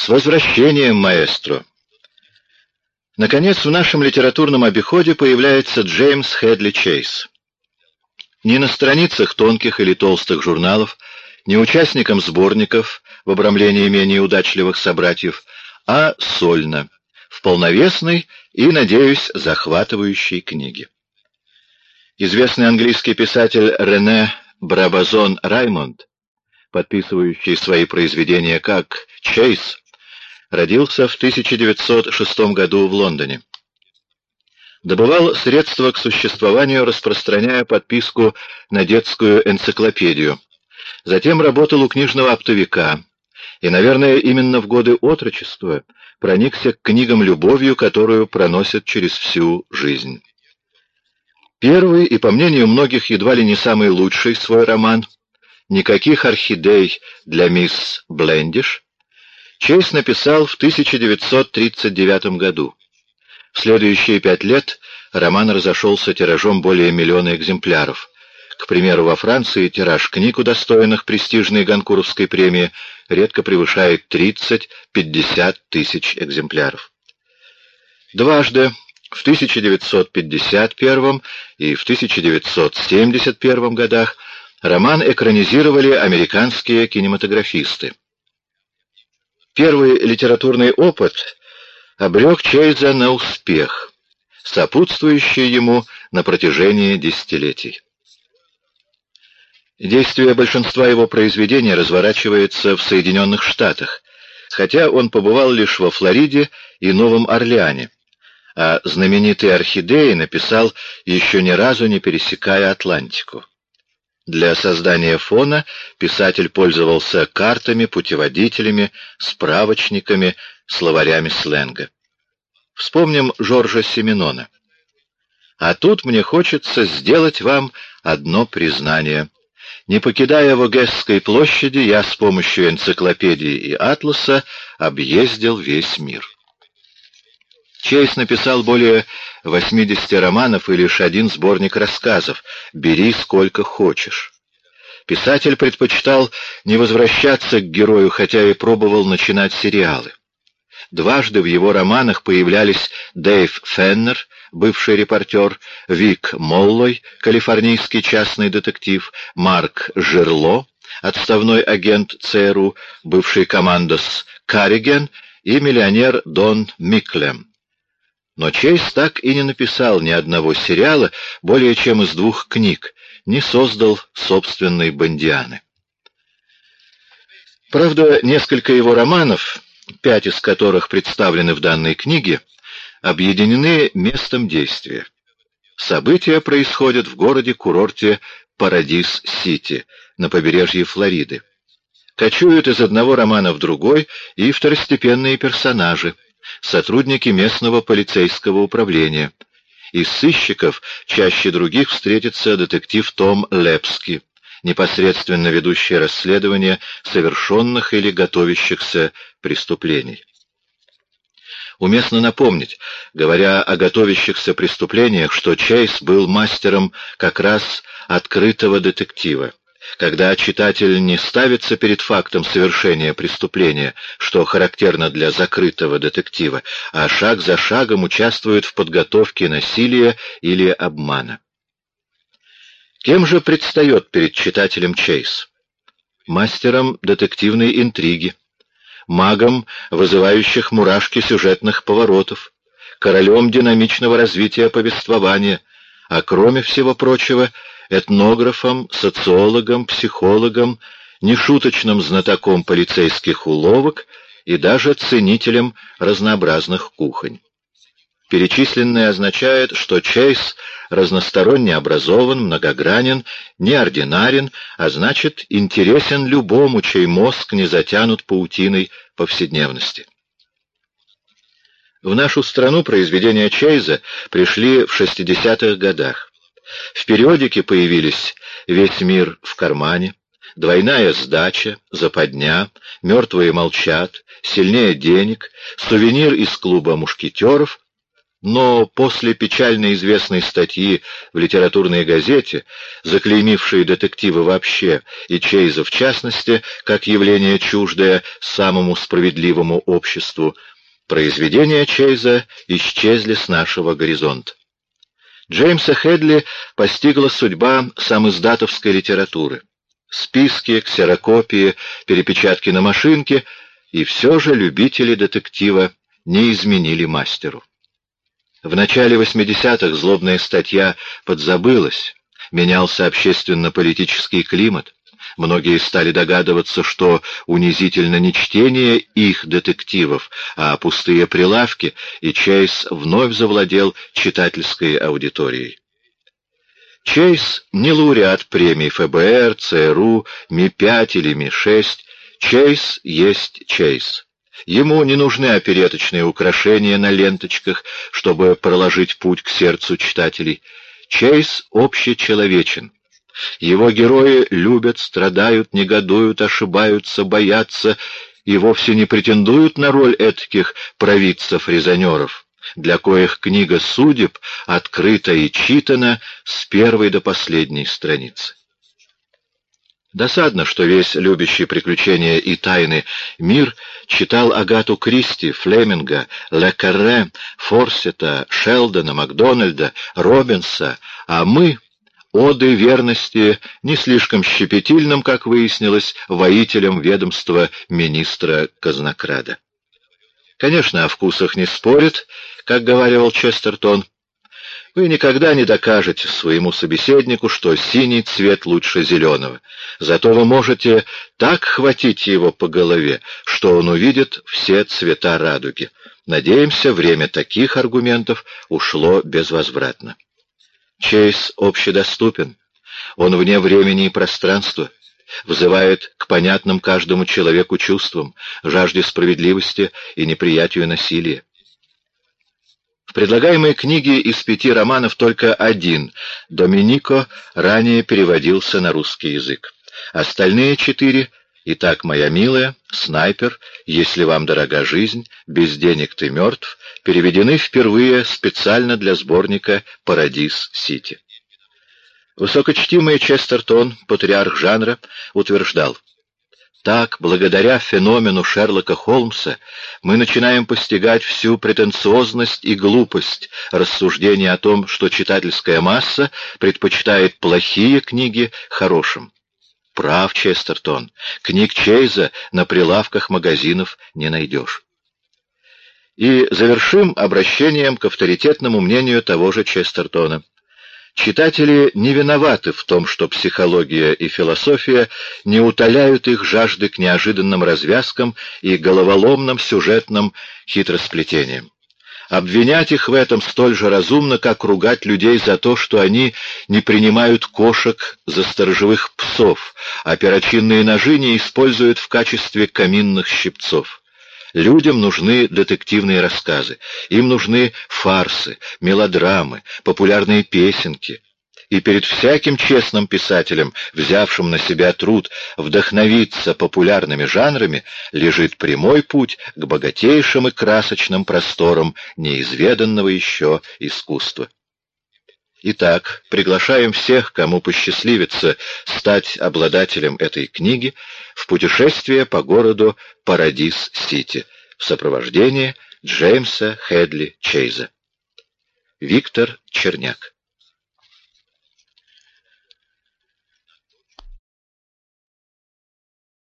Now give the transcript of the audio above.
С возвращением, маэстро! Наконец, в нашем литературном обиходе появляется Джеймс Хедли Чейз. Ни на страницах тонких или толстых журналов, ни участникам сборников в обрамлении менее удачливых собратьев, а сольно, в полновесной и, надеюсь, захватывающей книге. Известный английский писатель Рене Брабазон Раймонд, подписывающий свои произведения как Чейз, родился в 1906 году в Лондоне. Добывал средства к существованию, распространяя подписку на детскую энциклопедию. Затем работал у книжного оптовика, и, наверное, именно в годы отрочества проникся к книгам любовью, которую проносит через всю жизнь. Первый и, по мнению многих, едва ли не самый лучший свой роман «Никаких орхидей для мисс Блендиш» Чейз написал в 1939 году. В следующие пять лет роман разошелся тиражом более миллиона экземпляров. К примеру, во Франции тираж книг, удостоенных престижной Ганкуровской премии, редко превышает 30-50 тысяч экземпляров. Дважды в 1951 и в 1971 годах роман экранизировали американские кинематографисты. Первый литературный опыт обрек Чейза на успех, сопутствующий ему на протяжении десятилетий. Действие большинства его произведений разворачивается в Соединенных Штатах, хотя он побывал лишь во Флориде и Новом Орлеане а знаменитые орхидеи написал еще ни разу не пересекая Атлантику. Для создания фона писатель пользовался картами, путеводителями, справочниками, словарями сленга. Вспомним Жоржа Семенона. А тут мне хочется сделать вам одно признание. Не покидая Вогесской площади, я с помощью энциклопедии и атласа объездил весь мир. Чейз написал более 80 романов и лишь один сборник рассказов «Бери сколько хочешь». Писатель предпочитал не возвращаться к герою, хотя и пробовал начинать сериалы. Дважды в его романах появлялись Дэйв Феннер, бывший репортер, Вик Моллой, калифорнийский частный детектив, Марк Жерло, отставной агент ЦРУ, бывший командос Карриген и миллионер Дон Миклем. Но Чейз так и не написал ни одного сериала более чем из двух книг, не создал собственной Бондианы. Правда, несколько его романов, пять из которых представлены в данной книге, объединены местом действия. События происходят в городе-курорте Парадис-Сити на побережье Флориды. Кочуют из одного романа в другой и второстепенные персонажи — сотрудники местного полицейского управления. Из сыщиков чаще других встретится детектив Том Лепски, непосредственно ведущий расследование совершенных или готовящихся преступлений. Уместно напомнить, говоря о готовящихся преступлениях, что Чейз был мастером как раз открытого детектива когда читатель не ставится перед фактом совершения преступления, что характерно для закрытого детектива, а шаг за шагом участвует в подготовке насилия или обмана. Кем же предстает перед читателем Чейз? Мастером детективной интриги, магом, вызывающих мурашки сюжетных поворотов, королем динамичного развития повествования, а кроме всего прочего — этнографом, социологом, психологом, нешуточным знатоком полицейских уловок и даже ценителем разнообразных кухонь. Перечисленное означает, что Чейз разносторонне образован, многогранен, неординарен, а значит интересен любому, чей мозг не затянут паутиной повседневности. В нашу страну произведения Чейза пришли в 60-х годах. В периодике появились «Весь мир в кармане», «Двойная сдача», «Западня», «Мертвые молчат», «Сильнее денег», «Сувенир из клуба мушкетеров». но после печально известной статьи в литературной газете, заклеймившей детективы вообще и Чейза в частности, как явление чуждое самому справедливому обществу, произведения Чейза исчезли с нашего горизонта. Джеймса Хедли постигла судьба самиздатовской литературы. Списки, ксерокопии, перепечатки на машинке, и все же любители детектива не изменили мастеру. В начале 80-х злобная статья подзабылась, менялся общественно-политический климат. Многие стали догадываться, что унизительно не чтение их детективов, а пустые прилавки, и Чейз вновь завладел читательской аудиторией. Чейз не лауреат премий ФБР, ЦРУ, Ми-5 или Ми-6. Чейз есть Чейз. Ему не нужны опереточные украшения на ленточках, чтобы проложить путь к сердцу читателей. Чейз общечеловечен. Его герои любят, страдают, негодуют, ошибаются, боятся и вовсе не претендуют на роль этаких провидцев-резонеров, для коих книга судеб открыта и читана с первой до последней страницы. Досадно, что весь любящий приключения и тайны мир читал Агату Кристи, Флеминга, Ле Карре, Форсета, Шелдона, Макдональда, Робинса, а мы — оды верности не слишком щепетильным, как выяснилось, воителям ведомства министра Казнокрада. Конечно, о вкусах не спорят, как говорил Честертон, вы никогда не докажете своему собеседнику, что синий цвет лучше зеленого. Зато вы можете так хватить его по голове, что он увидит все цвета радуги. Надеемся, время таких аргументов ушло безвозвратно. Чейз общедоступен. Он вне времени и пространства, вызывает к понятным каждому человеку чувствам, жажде справедливости и неприятию насилия. В предлагаемой книге из пяти романов только один, «Доминико», ранее переводился на русский язык. Остальные четыре «Итак, моя милая», «Снайпер», «Если вам дорога жизнь», «Без денег ты мертв» переведены впервые специально для сборника «Парадис-Сити». Высокочтимый Честертон, патриарх жанра, утверждал, так, благодаря феномену Шерлока Холмса, мы начинаем постигать всю претенциозность и глупость рассуждения о том, что читательская масса предпочитает плохие книги хорошим. Прав, Честертон, книг Чейза на прилавках магазинов не найдешь. И завершим обращением к авторитетному мнению того же Честертона. Читатели не виноваты в том, что психология и философия не утоляют их жажды к неожиданным развязкам и головоломным сюжетным хитросплетениям. Обвинять их в этом столь же разумно, как ругать людей за то, что они не принимают кошек за сторожевых псов, а перочинные ножи не используют в качестве каминных щипцов. Людям нужны детективные рассказы, им нужны фарсы, мелодрамы, популярные песенки. И перед всяким честным писателем, взявшим на себя труд вдохновиться популярными жанрами, лежит прямой путь к богатейшим и красочным просторам неизведанного еще искусства. Итак, приглашаем всех, кому посчастливится стать обладателем этой книги, в путешествие по городу Парадис-Сити в сопровождении Джеймса Хедли Чейза. Виктор Черняк